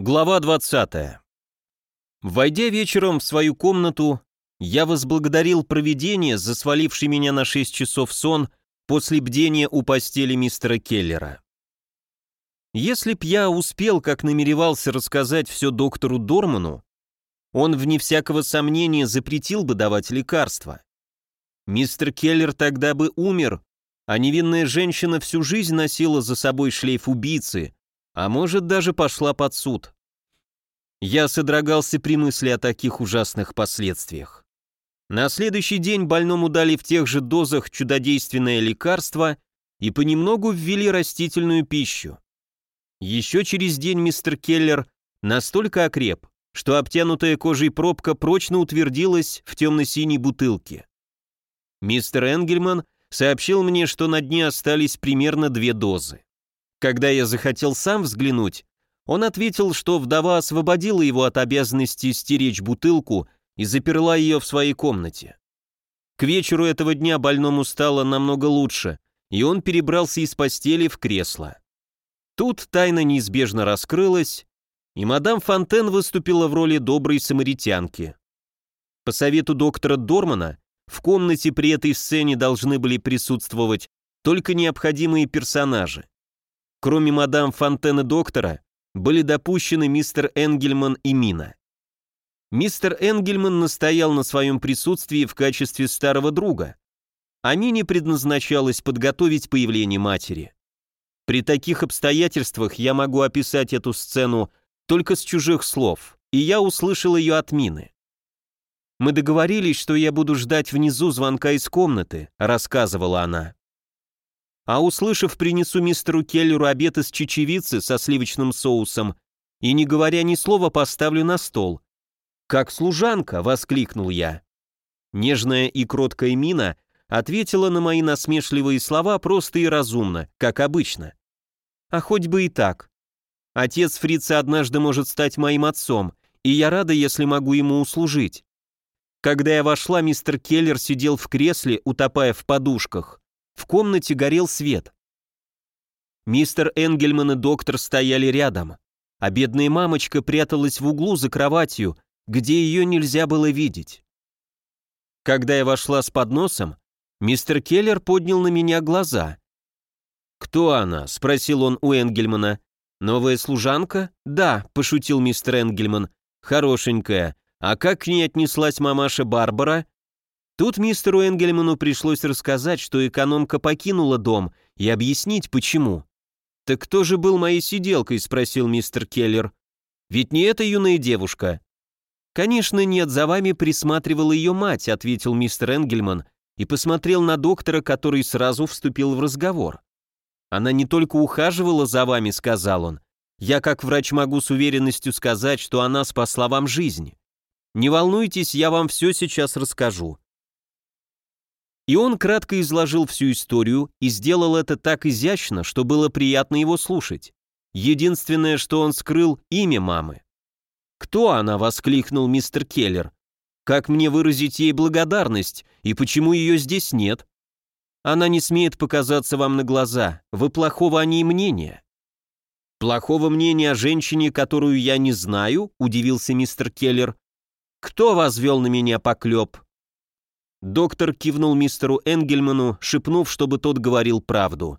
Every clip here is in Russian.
Глава 20. Войдя вечером в свою комнату, я возблагодарил провидение за сваливший меня на 6 часов сон после бдения у постели мистера Келлера. Если б я успел, как намеревался рассказать все доктору Дорману, он, вне всякого сомнения, запретил бы давать лекарства. Мистер Келлер тогда бы умер, а невинная женщина всю жизнь носила за собой шлейф убийцы, а может даже пошла под суд. Я содрогался при мысли о таких ужасных последствиях. На следующий день больному дали в тех же дозах чудодейственное лекарство и понемногу ввели растительную пищу. Еще через день мистер Келлер настолько окреп, что обтянутая кожей пробка прочно утвердилась в темно-синей бутылке. Мистер Энгельман сообщил мне, что на дне остались примерно две дозы. Когда я захотел сам взглянуть, он ответил, что вдова освободила его от обязанности стеречь бутылку и заперла ее в своей комнате. К вечеру этого дня больному стало намного лучше, и он перебрался из постели в кресло. Тут тайна неизбежно раскрылась, и мадам Фонтен выступила в роли доброй самаритянки. По совету доктора Дормана, в комнате при этой сцене должны были присутствовать только необходимые персонажи. Кроме мадам Фонтен доктора, были допущены мистер Энгельман и Мина. Мистер Энгельман настоял на своем присутствии в качестве старого друга, а Мине предназначалось подготовить появление матери. При таких обстоятельствах я могу описать эту сцену только с чужих слов, и я услышал ее от Мины. «Мы договорились, что я буду ждать внизу звонка из комнаты», — рассказывала она а услышав, принесу мистеру Келлеру обед из чечевицы со сливочным соусом и, не говоря ни слова, поставлю на стол. «Как служанка!» — воскликнул я. Нежная и кроткая мина ответила на мои насмешливые слова просто и разумно, как обычно. А хоть бы и так. Отец фрица однажды может стать моим отцом, и я рада, если могу ему услужить. Когда я вошла, мистер Келлер сидел в кресле, утопая в подушках. В комнате горел свет. Мистер Энгельман и доктор стояли рядом, а бедная мамочка пряталась в углу за кроватью, где ее нельзя было видеть. Когда я вошла с подносом, мистер Келлер поднял на меня глаза. «Кто она?» — спросил он у Энгельмана. «Новая служанка?» «Да», — пошутил мистер Энгельман. «Хорошенькая. А как к ней отнеслась мамаша Барбара?» Тут мистеру Энгельману пришлось рассказать, что экономка покинула дом, и объяснить, почему. «Так кто же был моей сиделкой?» – спросил мистер Келлер. «Ведь не эта юная девушка». «Конечно нет, за вами присматривала ее мать», – ответил мистер Энгельман и посмотрел на доктора, который сразу вступил в разговор. «Она не только ухаживала за вами», – сказал он. «Я как врач могу с уверенностью сказать, что она спасла вам жизнь. Не волнуйтесь, я вам все сейчас расскажу. И он кратко изложил всю историю и сделал это так изящно, что было приятно его слушать. Единственное, что он скрыл, имя мамы. «Кто она?» — воскликнул мистер Келлер. «Как мне выразить ей благодарность, и почему ее здесь нет?» «Она не смеет показаться вам на глаза, вы плохого о ней мнения». «Плохого мнения о женщине, которую я не знаю?» — удивился мистер Келлер. «Кто возвел на меня поклеп?» Доктор кивнул мистеру Энгельману, шепнув, чтобы тот говорил правду.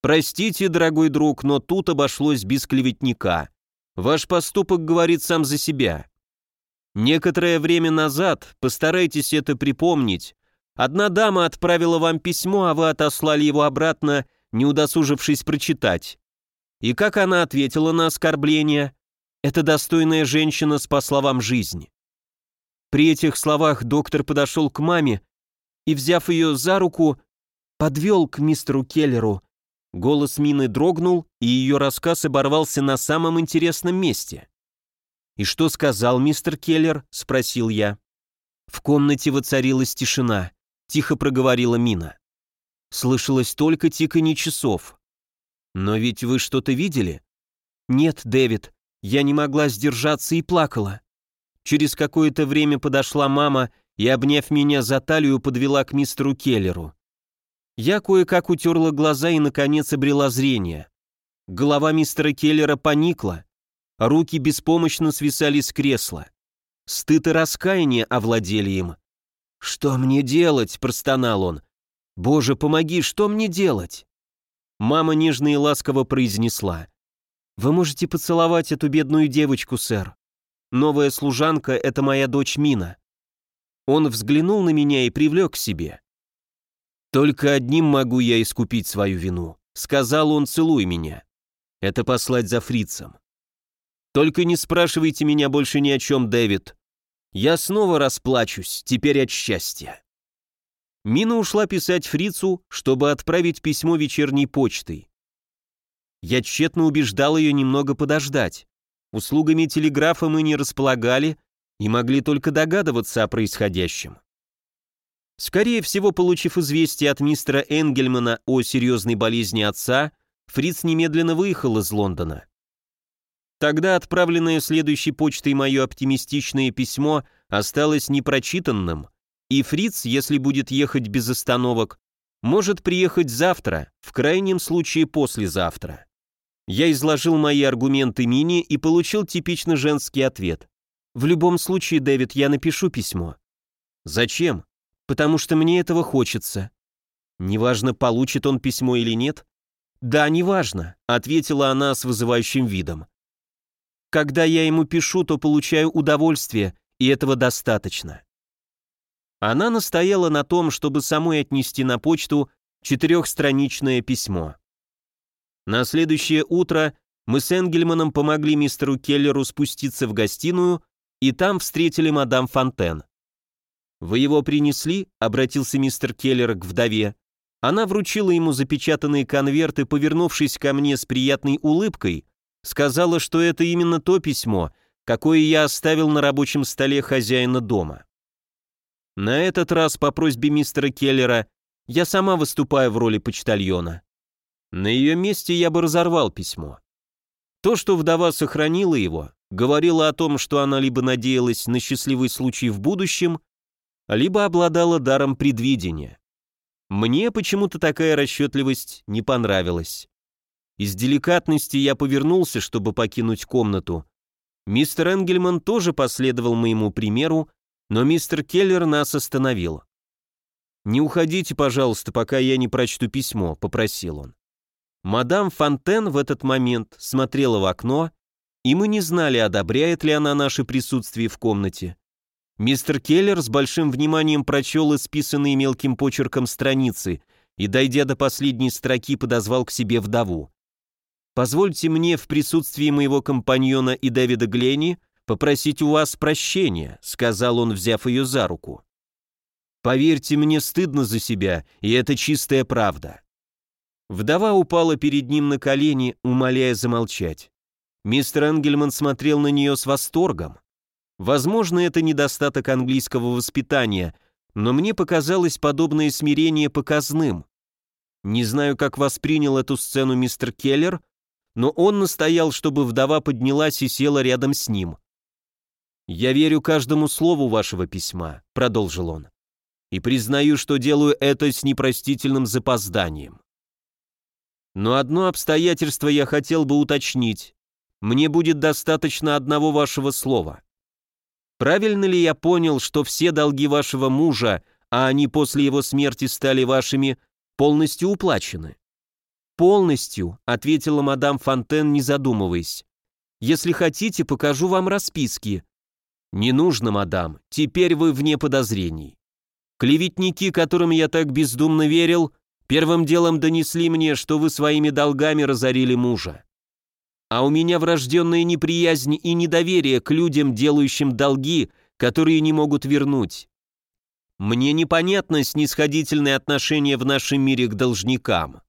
«Простите, дорогой друг, но тут обошлось без клеветника. Ваш поступок говорит сам за себя. Некоторое время назад, постарайтесь это припомнить, одна дама отправила вам письмо, а вы отослали его обратно, не удосужившись прочитать. И как она ответила на оскорбление? Эта достойная женщина спасла вам жизнь. При этих словах доктор подошел к маме и, взяв ее за руку, подвел к мистеру Келлеру. Голос Мины дрогнул, и ее рассказ оборвался на самом интересном месте. «И что сказал мистер Келлер?» — спросил я. В комнате воцарилась тишина, тихо проговорила Мина. Слышалось только тиканье часов. «Но ведь вы что-то видели?» «Нет, Дэвид, я не могла сдержаться и плакала. Через какое-то время подошла мама и, обняв меня за талию, подвела к мистеру Келлеру. Я кое-как утерла глаза и, наконец, обрела зрение. Голова мистера Келлера поникла. руки беспомощно свисали с кресла. Стыд и раскаяние овладели им. «Что мне делать?» – простонал он. «Боже, помоги, что мне делать?» Мама нежно и ласково произнесла. «Вы можете поцеловать эту бедную девочку, сэр. Новая служанка — это моя дочь Мина». Он взглянул на меня и привлек к себе. «Только одним могу я искупить свою вину», — сказал он, целуй меня. «Это послать за фрицем». «Только не спрашивайте меня больше ни о чем, Дэвид. Я снова расплачусь, теперь от счастья». Мина ушла писать фрицу, чтобы отправить письмо вечерней почтой. Я тщетно убеждал ее немного подождать. Услугами телеграфа мы не располагали и могли только догадываться о происходящем. Скорее всего, получив известие от мистера Энгельмана о серьезной болезни отца, Фриц немедленно выехал из Лондона. Тогда отправленное следующей почтой мое оптимистичное письмо осталось непрочитанным, и Фриц, если будет ехать без остановок, может приехать завтра, в крайнем случае послезавтра. Я изложил мои аргументы Мини и получил типично женский ответ. В любом случае, Дэвид, я напишу письмо. Зачем? Потому что мне этого хочется. Неважно, получит он письмо или нет. Да, неважно, ответила она с вызывающим видом. Когда я ему пишу, то получаю удовольствие, и этого достаточно. Она настояла на том, чтобы самой отнести на почту четырехстраничное письмо. На следующее утро мы с Энгельманом помогли мистеру Келлеру спуститься в гостиную, и там встретили мадам Фонтен. «Вы его принесли?» — обратился мистер Келлер к вдове. Она вручила ему запечатанные конверты, повернувшись ко мне с приятной улыбкой, сказала, что это именно то письмо, какое я оставил на рабочем столе хозяина дома. На этот раз, по просьбе мистера Келлера, я сама выступаю в роли почтальона. На ее месте я бы разорвал письмо. То, что вдова сохранила его, говорило о том, что она либо надеялась на счастливый случай в будущем, либо обладала даром предвидения. Мне почему-то такая расчетливость не понравилась. Из деликатности я повернулся, чтобы покинуть комнату. Мистер Энгельман тоже последовал моему примеру, но мистер Келлер нас остановил. «Не уходите, пожалуйста, пока я не прочту письмо», — попросил он. Мадам Фонтен в этот момент смотрела в окно, и мы не знали, одобряет ли она наше присутствие в комнате. Мистер Келлер с большим вниманием прочел исписанные мелким почерком страницы и, дойдя до последней строки, подозвал к себе вдову. «Позвольте мне в присутствии моего компаньона и Дэвида Гленни попросить у вас прощения», сказал он, взяв ее за руку. «Поверьте, мне стыдно за себя, и это чистая правда. Вдова упала перед ним на колени, умоляя замолчать. Мистер Энгельман смотрел на нее с восторгом. Возможно, это недостаток английского воспитания, но мне показалось подобное смирение показным. Не знаю, как воспринял эту сцену мистер Келлер, но он настоял, чтобы вдова поднялась и села рядом с ним. «Я верю каждому слову вашего письма», — продолжил он, «и признаю, что делаю это с непростительным запозданием. Но одно обстоятельство я хотел бы уточнить. Мне будет достаточно одного вашего слова. Правильно ли я понял, что все долги вашего мужа, а они после его смерти стали вашими, полностью уплачены? Полностью, ответила мадам Фонтен, не задумываясь. Если хотите, покажу вам расписки. Не нужно, мадам, теперь вы вне подозрений. Клеветники, которым я так бездумно верил, Первым делом донесли мне, что вы своими долгами разорили мужа. А у меня врожденная неприязнь и недоверие к людям, делающим долги, которые не могут вернуть. Мне непонятно снисходительное отношение в нашем мире к должникам.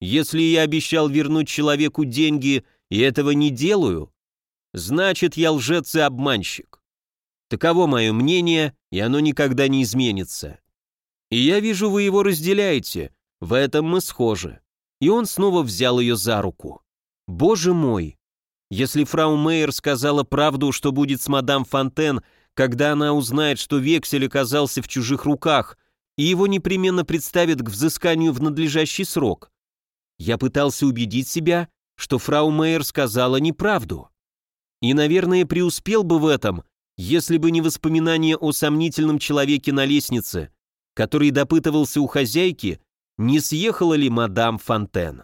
Если я обещал вернуть человеку деньги и этого не делаю, значит я лжец и обманщик. Таково мое мнение, и оно никогда не изменится. И я вижу, вы его разделяете, в этом мы схожи. И он снова взял ее за руку. Боже мой! Если фрау Мейер сказала правду, что будет с мадам Фонтен, когда она узнает, что вексель оказался в чужих руках, и его непременно представят к взысканию в надлежащий срок. Я пытался убедить себя, что фрау Мейер сказала неправду. И, наверное, преуспел бы в этом, если бы не воспоминание о сомнительном человеке на лестнице, который допытывался у хозяйки, не съехала ли мадам Фонтен.